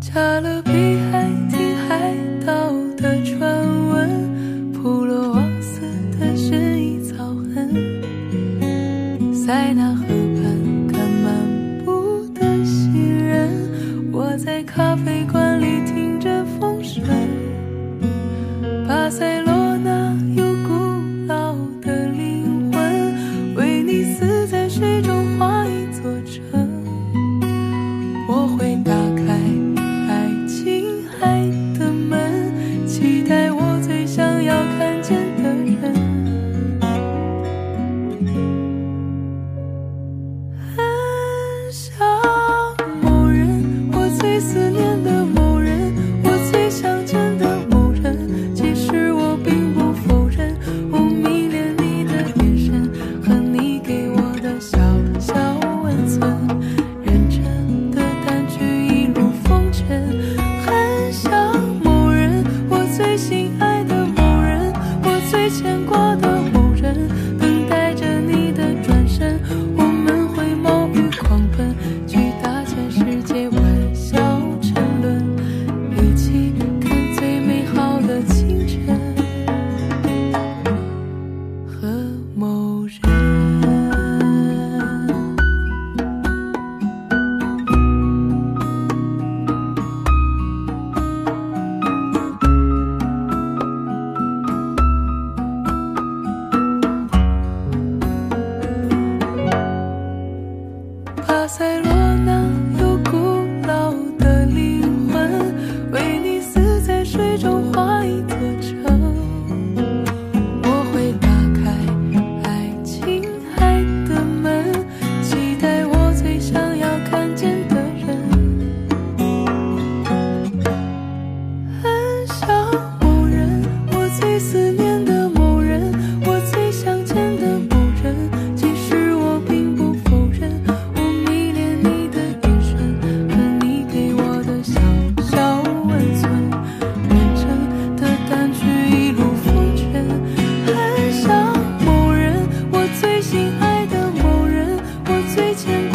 加勒比海听海盗的传闻普罗旺斯的薰衣草痕。塞纳河畔看漫步的行人我在咖啡馆里 hace to